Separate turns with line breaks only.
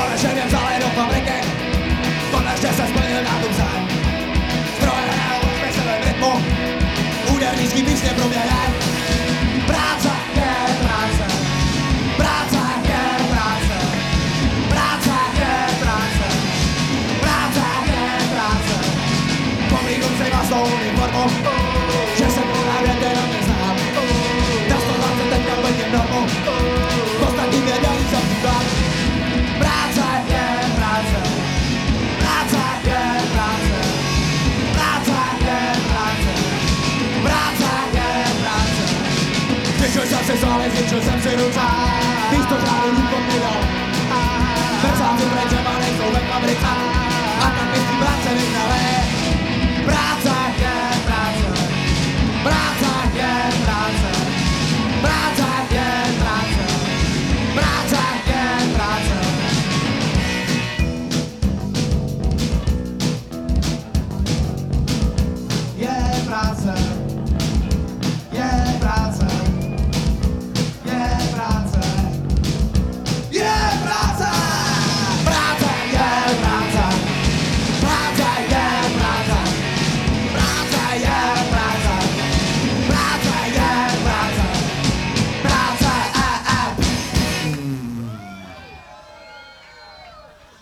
Konečně vzal jenom fabriky, konečně se splnil dátum zájem. Strojené úspěch se ve rytmu, údernický písně proběhne. Práce je práce, práce je práce, práce je práce, práce je práce. Pomlíkům se vlastnou uniformu, Zničil jsem se sole, zničil jsem si ruce Víš to žádu rukom si Versáci prečema nejsou ve fabrice A tak si práce vyhnali Práce je práce. Práce je práce.